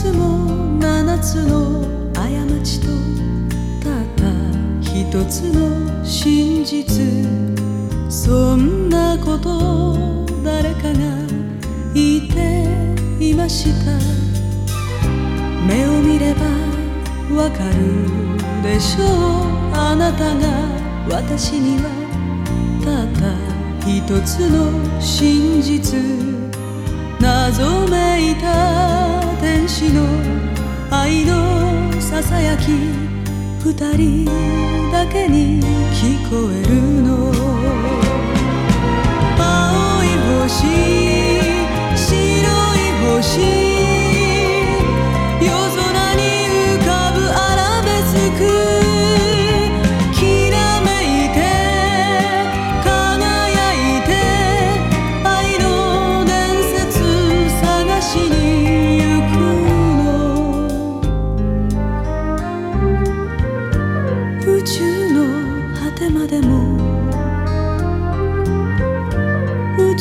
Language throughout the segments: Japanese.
つも七つの過ちとたった一つの真実そんなこと誰かが言っていました。目を見ればわかるでしょう。あなたが私にはたった一つの真実。謎めいたき二人だけに聞こえる。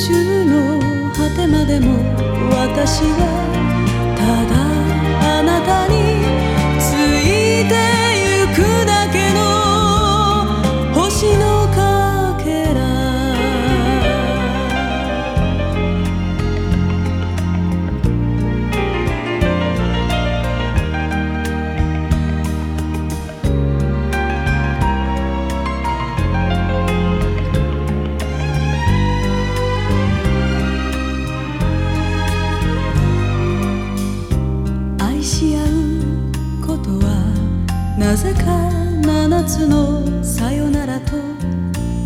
宇宙の果てまでも私はただなぜか七つのさよならと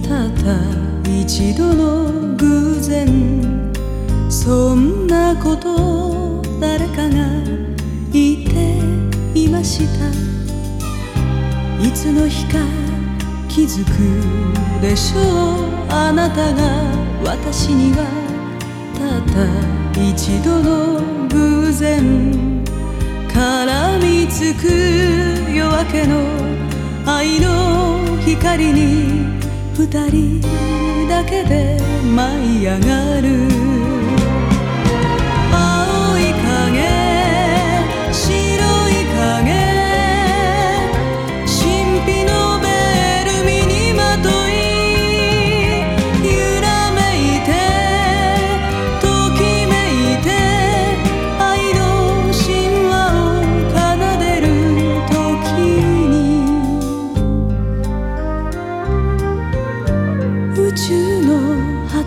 たった一度の偶然。そんなこと誰かが言っていました。いつの日か気づくでしょう。あなたが私にはたった一度の偶然。絡みつく夜明けの愛の光に二人だけで舞い上がる。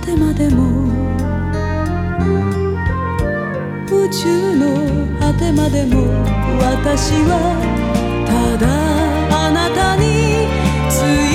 てまでも。宇宙の果てまでも。私はただあなたについて